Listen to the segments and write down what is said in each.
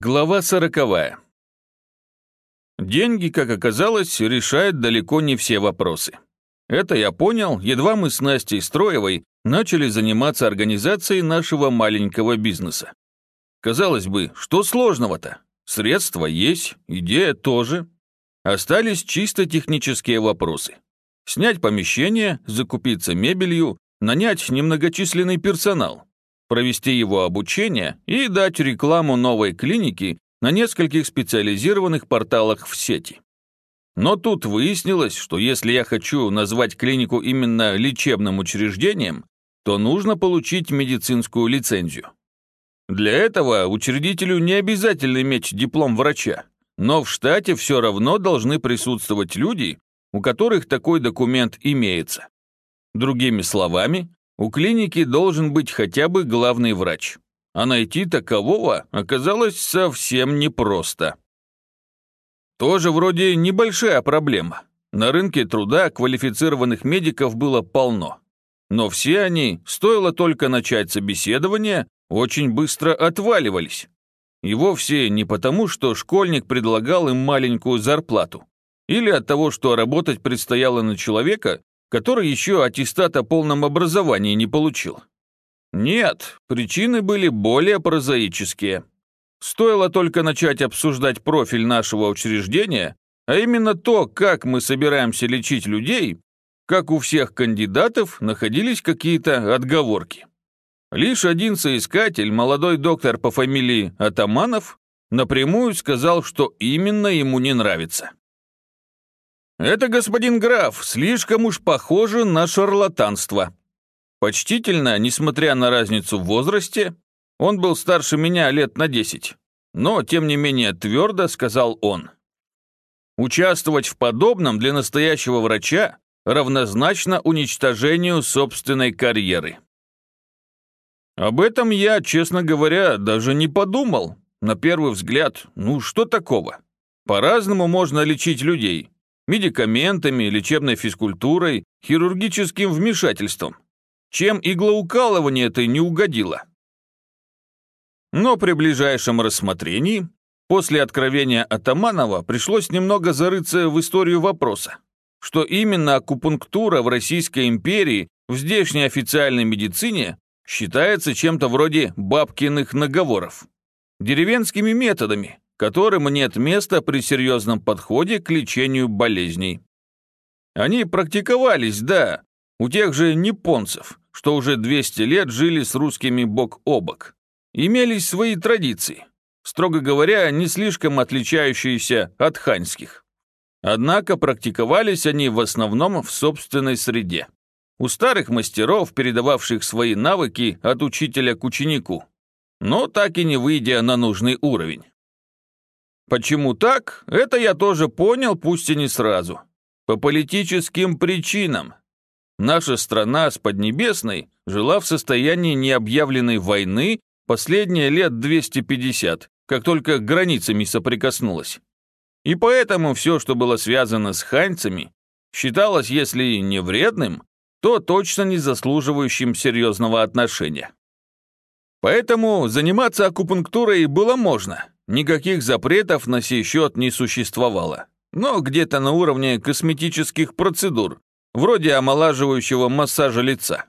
Глава сороковая. Деньги, как оказалось, решают далеко не все вопросы. Это я понял, едва мы с Настей Строевой начали заниматься организацией нашего маленького бизнеса. Казалось бы, что сложного-то? Средства есть, идея тоже. Остались чисто технические вопросы. Снять помещение, закупиться мебелью, нанять немногочисленный персонал провести его обучение и дать рекламу новой клиники на нескольких специализированных порталах в сети. Но тут выяснилось, что если я хочу назвать клинику именно лечебным учреждением, то нужно получить медицинскую лицензию. Для этого учредителю не обязательно иметь диплом врача, но в штате все равно должны присутствовать люди, у которых такой документ имеется. Другими словами, у клиники должен быть хотя бы главный врач, а найти такового оказалось совсем непросто. Тоже вроде небольшая проблема. На рынке труда квалифицированных медиков было полно. Но все они, стоило только начать собеседование, очень быстро отваливались. И вовсе не потому, что школьник предлагал им маленькую зарплату, или от того, что работать предстояло на человека, который еще аттестат о полном образовании не получил. Нет, причины были более прозаические. Стоило только начать обсуждать профиль нашего учреждения, а именно то, как мы собираемся лечить людей, как у всех кандидатов находились какие-то отговорки. Лишь один соискатель, молодой доктор по фамилии Атаманов, напрямую сказал, что именно ему не нравится. «Это, господин граф, слишком уж похоже на шарлатанство». Почтительно, несмотря на разницу в возрасте, он был старше меня лет на десять, но, тем не менее, твердо сказал он. Участвовать в подобном для настоящего врача равнозначно уничтожению собственной карьеры. Об этом я, честно говоря, даже не подумал. На первый взгляд, ну что такого? По-разному можно лечить людей, медикаментами, лечебной физкультурой, хирургическим вмешательством. Чем иглоукалывание это не угодило? Но при ближайшем рассмотрении, после откровения Атаманова, пришлось немного зарыться в историю вопроса. Что именно акупунктура в Российской империи в здешней официальной медицине считается чем-то вроде бабкиных наговоров. Деревенскими методами, которым нет места при серьезном подходе к лечению болезней. Они практиковались, да, у тех же японцев, что уже 200 лет жили с русскими бок о бок. Имелись свои традиции, строго говоря, не слишком отличающиеся от ханьских. Однако практиковались они в основном в собственной среде. У старых мастеров, передававших свои навыки от учителя к ученику, но так и не выйдя на нужный уровень. Почему так, это я тоже понял, пусть и не сразу. По политическим причинам. Наша страна с Поднебесной жила в состоянии необъявленной войны последние лет 250, как только границами соприкоснулась. И поэтому все, что было связано с ханьцами, считалось, если не вредным, то точно не заслуживающим серьезного отношения. Поэтому заниматься акупунктурой было можно, Никаких запретов на сей счет не существовало, но где-то на уровне косметических процедур, вроде омолаживающего массажа лица.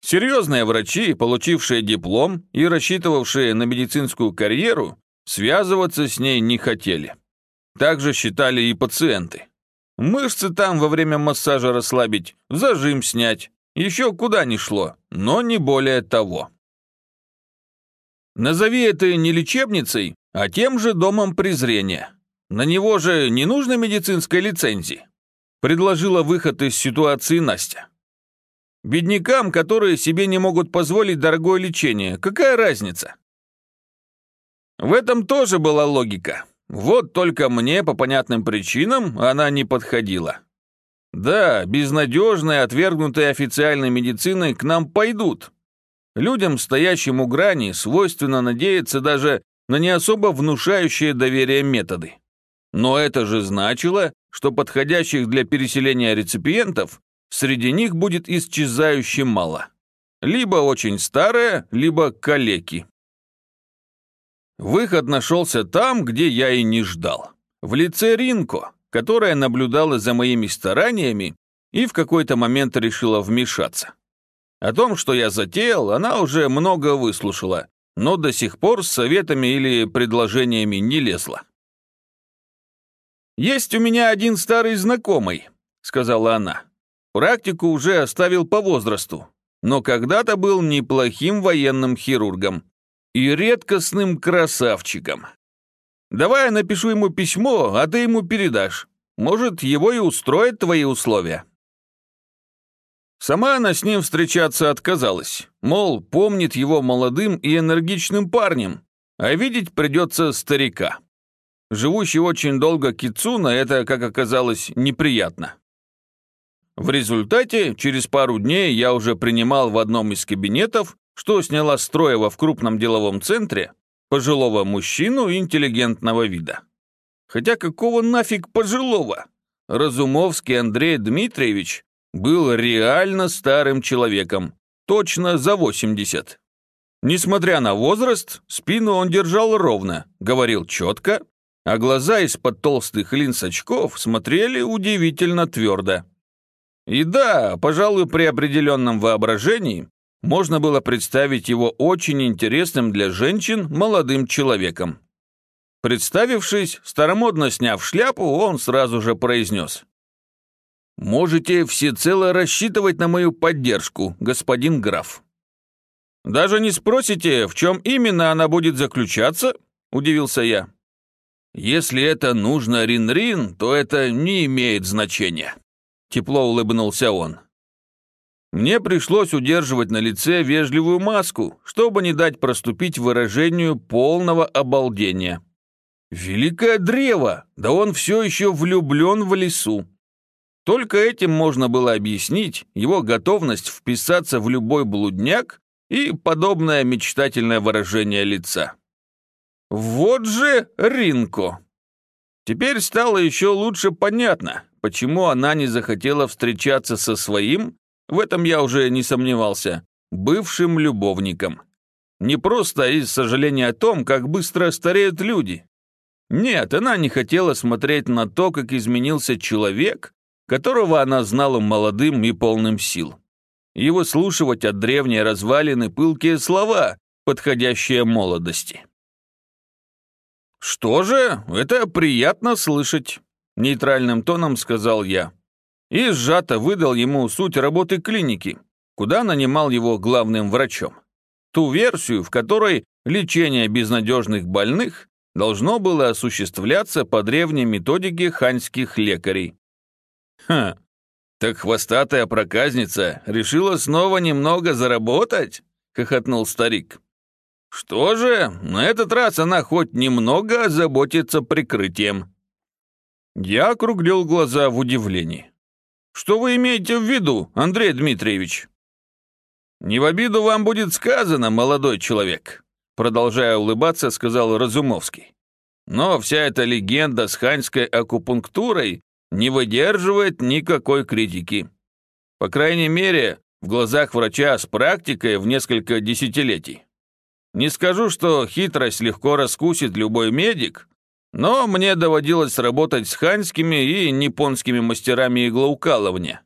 Серьезные врачи, получившие диплом и рассчитывавшие на медицинскую карьеру, связываться с ней не хотели. Так же считали и пациенты. Мышцы там во время массажа расслабить, зажим снять, еще куда ни шло, но не более того. Назови это не лечебницей, а тем же домом презрения. На него же не нужно медицинской лицензии. Предложила выход из ситуации Настя. Беднякам, которые себе не могут позволить дорогое лечение, какая разница? В этом тоже была логика. Вот только мне по понятным причинам она не подходила. Да, безнадежные, отвергнутые официальной медициной к нам пойдут, Людям, стоящим у грани, свойственно надеяться даже на не особо внушающие доверие методы. Но это же значило, что подходящих для переселения реципиентов среди них будет исчезающе мало. Либо очень старые, либо калеки. Выход нашелся там, где я и не ждал. В лице Ринко, которая наблюдала за моими стараниями и в какой-то момент решила вмешаться. О том, что я затеял, она уже много выслушала, но до сих пор с советами или предложениями не лезла. «Есть у меня один старый знакомый», — сказала она. «Практику уже оставил по возрасту, но когда-то был неплохим военным хирургом и редкостным красавчиком. Давай я напишу ему письмо, а ты ему передашь. Может, его и устроят твои условия». Сама она с ним встречаться отказалась, мол, помнит его молодым и энергичным парнем, а видеть придется старика. Живущий очень долго Кицуна это, как оказалось, неприятно. В результате, через пару дней я уже принимал в одном из кабинетов, что сняла Строева в крупном деловом центре, пожилого мужчину интеллигентного вида. Хотя какого нафиг пожилого? Разумовский Андрей Дмитриевич был реально старым человеком, точно за 80. Несмотря на возраст, спину он держал ровно, говорил четко, а глаза из-под толстых линз очков смотрели удивительно твердо. И да, пожалуй, при определенном воображении можно было представить его очень интересным для женщин молодым человеком. Представившись, старомодно сняв шляпу, он сразу же произнес. Можете всецело рассчитывать на мою поддержку, господин граф. Даже не спросите, в чем именно она будет заключаться? Удивился я. Если это нужно Рин-Рин, то это не имеет значения. Тепло улыбнулся он. Мне пришлось удерживать на лице вежливую маску, чтобы не дать проступить выражению полного обалдения. Великое древо! Да он все еще влюблен в лесу. Только этим можно было объяснить его готовность вписаться в любой блудняк и подобное мечтательное выражение лица. Вот же Ринко! Теперь стало еще лучше понятно, почему она не захотела встречаться со своим, в этом я уже не сомневался, бывшим любовником. Не просто из сожаления о том, как быстро стареют люди. Нет, она не хотела смотреть на то, как изменился человек, которого она знала молодым и полным сил. И выслушивать от древней развалины пылкие слова, подходящие молодости. «Что же, это приятно слышать», — нейтральным тоном сказал я. И сжато выдал ему суть работы клиники, куда нанимал его главным врачом. Ту версию, в которой лечение безнадежных больных должно было осуществляться по древней методике ханьских лекарей. «Ха, так хвостатая проказница решила снова немного заработать?» — хохотнул старик. «Что же, на этот раз она хоть немного озаботится прикрытием». Я округлил глаза в удивлении. «Что вы имеете в виду, Андрей Дмитриевич?» «Не в обиду вам будет сказано, молодой человек», продолжая улыбаться, сказал Разумовский. «Но вся эта легенда с ханьской акупунктурой не выдерживает никакой критики. По крайней мере, в глазах врача с практикой в несколько десятилетий. Не скажу, что хитрость легко раскусит любой медик, но мне доводилось работать с ханьскими и японскими мастерами иглоукалывания.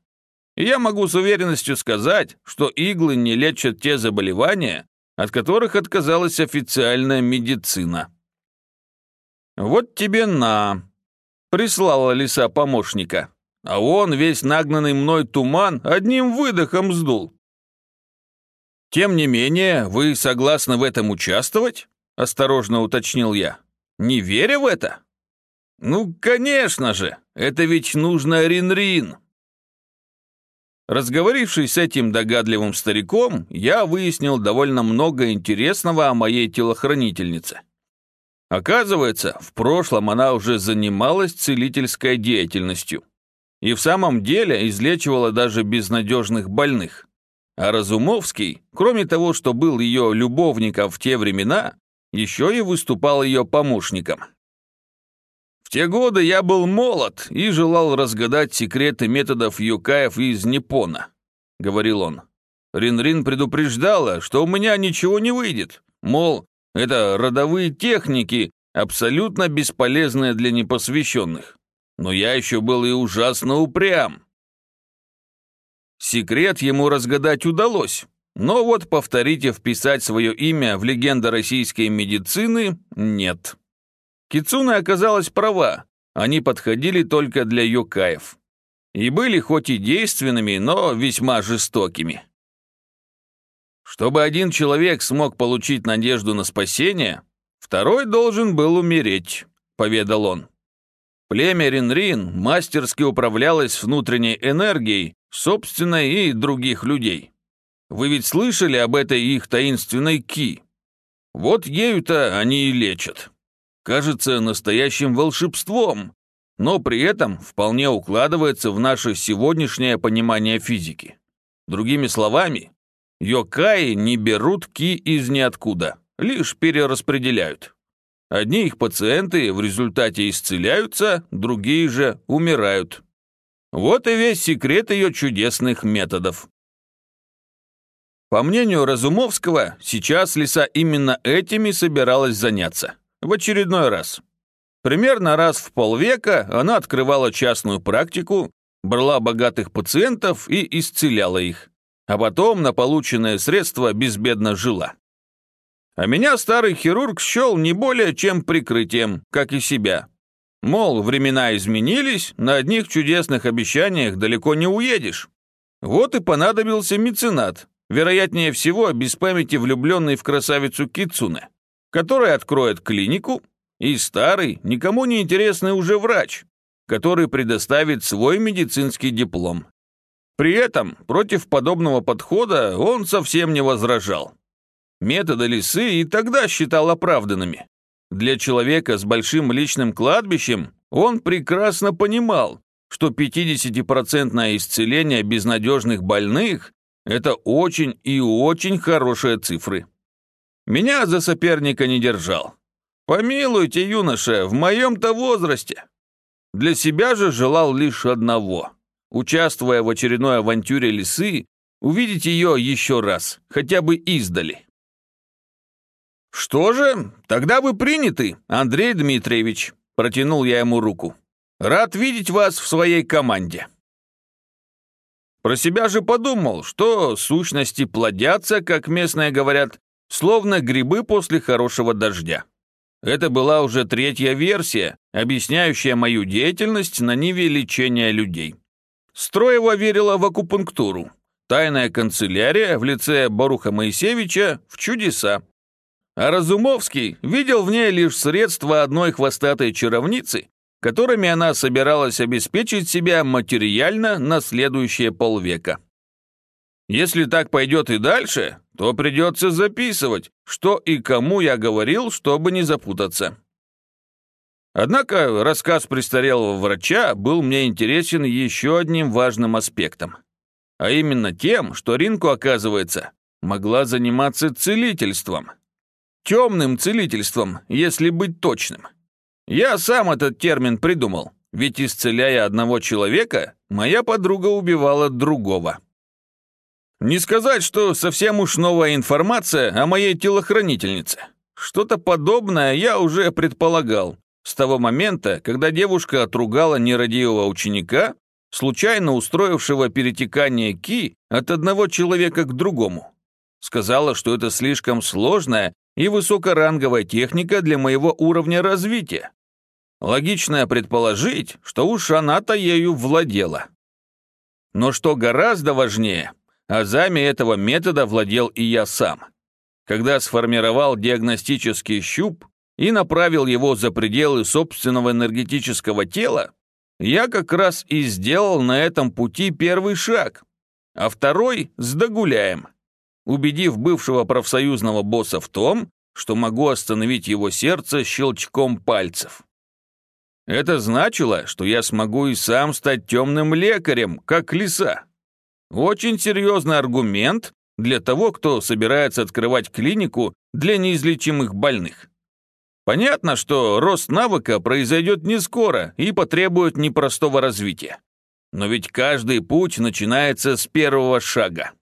И я могу с уверенностью сказать, что иглы не лечат те заболевания, от которых отказалась официальная медицина. Вот тебе на, Прислала лиса помощника, а он, весь нагнанный мной туман, одним выдохом сдул. «Тем не менее, вы согласны в этом участвовать?» – осторожно уточнил я. «Не веря в это?» «Ну, конечно же, это ведь нужно Рин-Рин». Разговорившись с этим догадливым стариком, я выяснил довольно много интересного о моей телохранительнице. Оказывается, в прошлом она уже занималась целительской деятельностью. И в самом деле излечивала даже безнадежных больных. А Разумовский, кроме того, что был ее любовником в те времена, еще и выступал ее помощником. В те годы я был молод и желал разгадать секреты методов юкаев из Непона, говорил он. Рин-Рин предупреждала, что у меня ничего не выйдет, мол, Это родовые техники, абсолютно бесполезные для непосвященных. Но я еще был и ужасно упрям. Секрет ему разгадать удалось, но вот повторить и вписать свое имя в легенду российской медицины нет. Кицуна оказалась права, они подходили только для йокаев. И были хоть и действенными, но весьма жестокими. Чтобы один человек смог получить надежду на спасение, второй должен был умереть, поведал он. Племя Ринрин мастерски управлялось внутренней энергией, собственной и других людей. Вы ведь слышали об этой их таинственной ки? Вот ею-то они и лечат. Кажется настоящим волшебством, но при этом вполне укладывается в наше сегодняшнее понимание физики. Другими словами, йокаи не берут ки из ниоткуда, лишь перераспределяют. Одни их пациенты в результате исцеляются, другие же умирают. Вот и весь секрет ее чудесных методов. По мнению Разумовского, сейчас Лиса именно этими собиралась заняться. В очередной раз. Примерно раз в полвека она открывала частную практику, брала богатых пациентов и исцеляла их. А потом на полученное средство безбедно жила. А меня старый хирург счел не более чем прикрытием, как и себя. Мол, времена изменились, на одних чудесных обещаниях далеко не уедешь. Вот и понадобился меценат, вероятнее всего, без памяти влюбленный в красавицу Кицуне, который откроет клинику, и старый, никому не интересный уже врач, который предоставит свой медицинский диплом. При этом против подобного подхода он совсем не возражал. Методы лисы и тогда считал оправданными. Для человека с большим личным кладбищем он прекрасно понимал, что 50% исцеление безнадежных больных это очень и очень хорошие цифры. Меня за соперника не держал. Помилуйте, юноша, в моем-то возрасте. Для себя же желал лишь одного. Участвуя в очередной авантюре лисы, увидеть ее еще раз, хотя бы издали. «Что же, тогда вы приняты, Андрей Дмитриевич», – протянул я ему руку. «Рад видеть вас в своей команде». Про себя же подумал, что сущности плодятся, как местные говорят, словно грибы после хорошего дождя. Это была уже третья версия, объясняющая мою деятельность на ниве лечения людей. Строева верила в акупунктуру. Тайная канцелярия в лице Боруха Моисеевича в чудеса. А Разумовский видел в ней лишь средства одной хвостатой чаровницы, которыми она собиралась обеспечить себя материально на следующие полвека. Если так пойдет и дальше, то придется записывать, что и кому я говорил, чтобы не запутаться. Однако рассказ престарелого врача был мне интересен еще одним важным аспектом. А именно тем, что Ринку, оказывается, могла заниматься целительством. Темным целительством, если быть точным. Я сам этот термин придумал, ведь исцеляя одного человека, моя подруга убивала другого. Не сказать, что совсем уж новая информация о моей телохранительнице. Что-то подобное я уже предполагал с того момента, когда девушка отругала нерадивого ученика, случайно устроившего перетекание ки от одного человека к другому. Сказала, что это слишком сложная и высокоранговая техника для моего уровня развития. Логично предположить, что уж она-то ею владела. Но что гораздо важнее, азами этого метода владел и я сам. Когда сформировал диагностический щуп и направил его за пределы собственного энергетического тела, я как раз и сделал на этом пути первый шаг, а второй с догуляем, убедив бывшего профсоюзного босса в том, что могу остановить его сердце щелчком пальцев. Это значило, что я смогу и сам стать темным лекарем, как лиса. Очень серьезный аргумент для того, кто собирается открывать клинику для неизлечимых больных. Понятно, что рост навыка произойдет не скоро и потребует непростого развития. Но ведь каждый путь начинается с первого шага.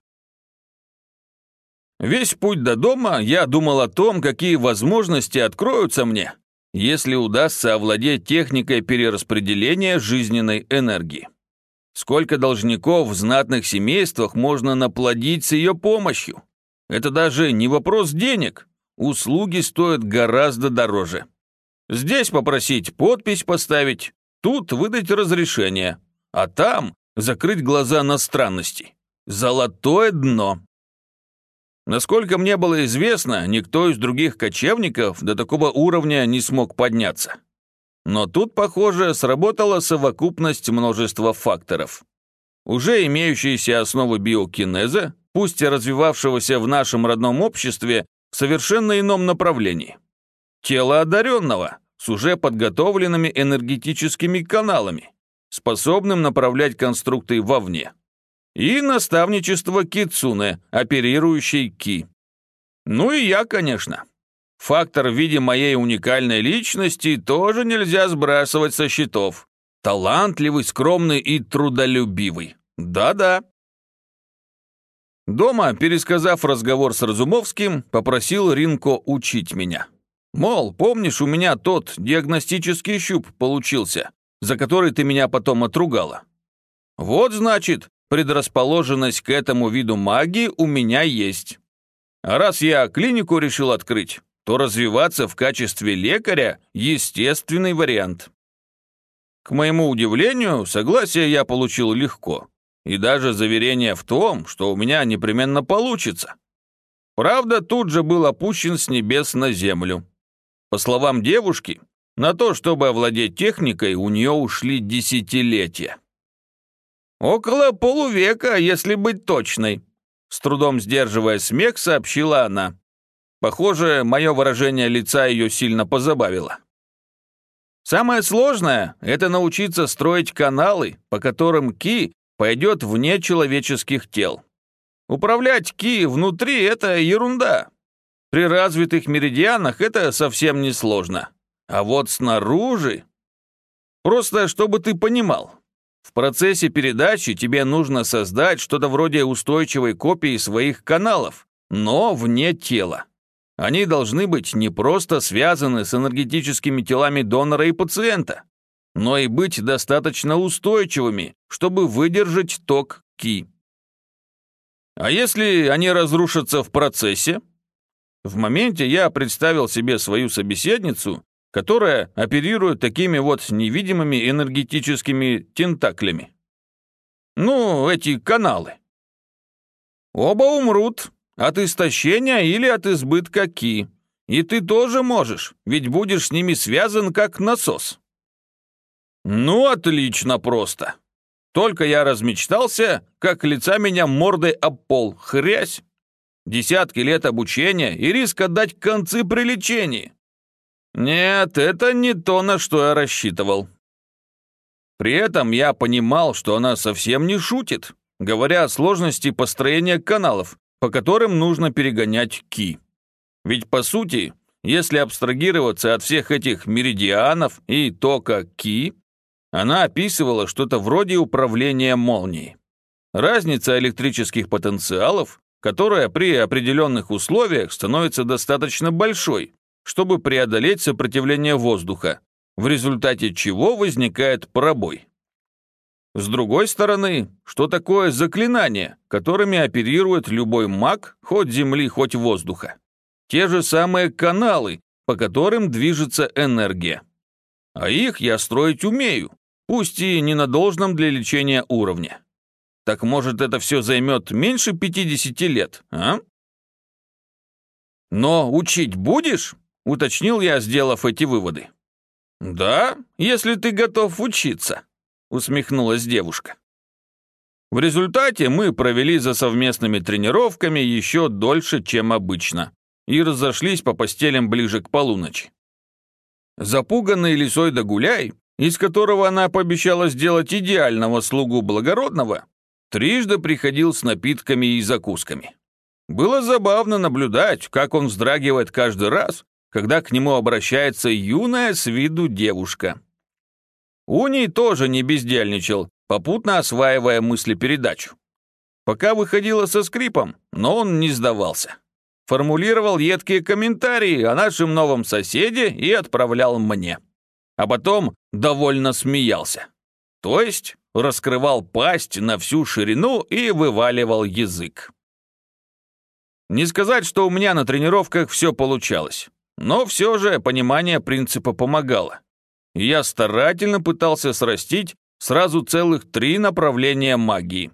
Весь путь до дома я думал о том, какие возможности откроются мне, если удастся овладеть техникой перераспределения жизненной энергии. Сколько должников в знатных семействах можно наплодить с ее помощью? Это даже не вопрос денег. Услуги стоят гораздо дороже. Здесь попросить подпись поставить, тут выдать разрешение, а там закрыть глаза на странности. Золотое дно. Насколько мне было известно, никто из других кочевников до такого уровня не смог подняться. Но тут, похоже, сработала совокупность множества факторов. Уже имеющиеся основы биокинеза, пусть и развивавшегося в нашем родном обществе в совершенно ином направлении. Тело одаренного с уже подготовленными энергетическими каналами, способным направлять конструкты вовне и наставничество Кицуне, оперирующей Ки. Ну и я, конечно. Фактор в виде моей уникальной личности тоже нельзя сбрасывать со счетов. Талантливый, скромный и трудолюбивый. Да-да. Дома, пересказав разговор с Разумовским, попросил Ринко учить меня. Мол, помнишь, у меня тот диагностический щуп получился, за который ты меня потом отругала? Вот, значит, предрасположенность к этому виду магии у меня есть. А раз я клинику решил открыть, то развиваться в качестве лекаря – естественный вариант. К моему удивлению, согласие я получил легко. И даже заверение в том, что у меня непременно получится. Правда, тут же был опущен с небес на землю. По словам девушки, на то, чтобы овладеть техникой, у нее ушли десятилетия. «Около полувека, если быть точной», с трудом сдерживая смех, сообщила она. Похоже, мое выражение лица ее сильно позабавило. Самое сложное – это научиться строить каналы, по которым Ки пойдет вне человеческих тел. Управлять Ки внутри – это ерунда. При развитых меридианах это совсем не сложно. А вот снаружи... Просто чтобы ты понимал, в процессе передачи тебе нужно создать что-то вроде устойчивой копии своих каналов, но вне тела. Они должны быть не просто связаны с энергетическими телами донора и пациента, но и быть достаточно устойчивыми, чтобы выдержать ток Ки. А если они разрушатся в процессе? В моменте я представил себе свою собеседницу которая оперирует такими вот невидимыми энергетическими тентаклями. Ну, эти каналы. Оба умрут от истощения или от избытка ки. И ты тоже можешь, ведь будешь с ними связан как насос. Ну, отлично просто. Только я размечтался, как лица меня мордой об пол, хрясь. Десятки лет обучения и риск отдать концы при лечении. Нет, это не то, на что я рассчитывал. При этом я понимал, что она совсем не шутит, говоря о сложности построения каналов, по которым нужно перегонять ки. Ведь по сути, если абстрагироваться от всех этих меридианов и тока ки, она описывала что-то вроде управления молнией. Разница электрических потенциалов, которая при определенных условиях становится достаточно большой, чтобы преодолеть сопротивление воздуха, в результате чего возникает пробой. С другой стороны, что такое заклинания, которыми оперирует любой маг, хоть земли, хоть воздуха? Те же самые каналы, по которым движется энергия. А их я строить умею, пусть и не на должном для лечения уровне. Так может это все займет меньше 50 лет, а? Но учить будешь? Уточнил я, сделав эти выводы. «Да, если ты готов учиться», — усмехнулась девушка. В результате мы провели за совместными тренировками еще дольше, чем обычно, и разошлись по постелям ближе к полуночи. Запуганный лисой да гуляй, из которого она пообещала сделать идеального слугу благородного, трижды приходил с напитками и закусками. Было забавно наблюдать, как он вздрагивает каждый раз, когда к нему обращается юная с виду девушка. Уний тоже не бездельничал, попутно осваивая мыслепередачу. Пока выходила со скрипом, но он не сдавался. формулировал едкие комментарии о нашем новом соседе и отправлял мне. А потом довольно смеялся. То есть раскрывал пасть на всю ширину и вываливал язык. Не сказать, что у меня на тренировках все получалось, но все же понимание принципа помогало. Я старательно пытался срастить сразу целых три направления магии.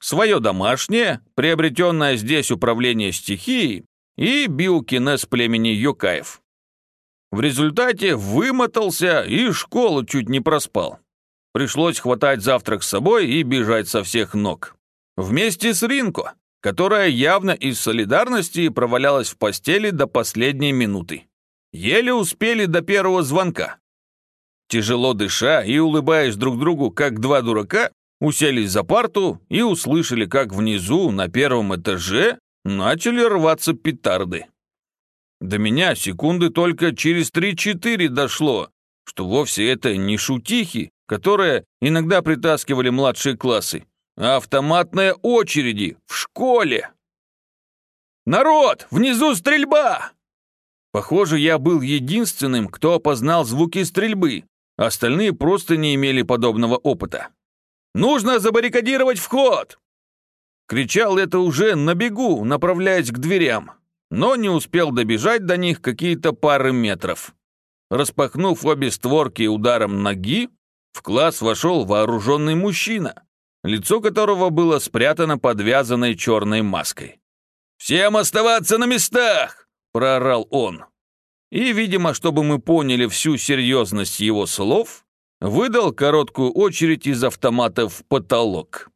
Свое домашнее, приобретенное здесь управление стихией и биокинез племени Йокаев. В результате вымотался и школу чуть не проспал. Пришлось хватать завтрак с собой и бежать со всех ног. Вместе с Ринко, которая явно из солидарности провалялась в постели до последней минуты. Еле успели до первого звонка. Тяжело дыша и улыбаясь друг другу, как два дурака, уселись за парту и услышали, как внизу, на первом этаже, начали рваться петарды. До меня секунды только через 3-4 дошло, что вовсе это не шутихи, которые иногда притаскивали младшие классы, а автоматные очереди в школе. «Народ, внизу стрельба!» Похоже, я был единственным, кто опознал звуки стрельбы, остальные просто не имели подобного опыта. «Нужно забаррикадировать вход!» Кричал это уже на бегу, направляясь к дверям, но не успел добежать до них какие-то пары метров. Распахнув обе створки ударом ноги, в класс вошел вооруженный мужчина, лицо которого было спрятано под вязаной черной маской. «Всем оставаться на местах!» – проорал он. И, видимо, чтобы мы поняли всю серьезность его слов, выдал короткую очередь из автомата в потолок.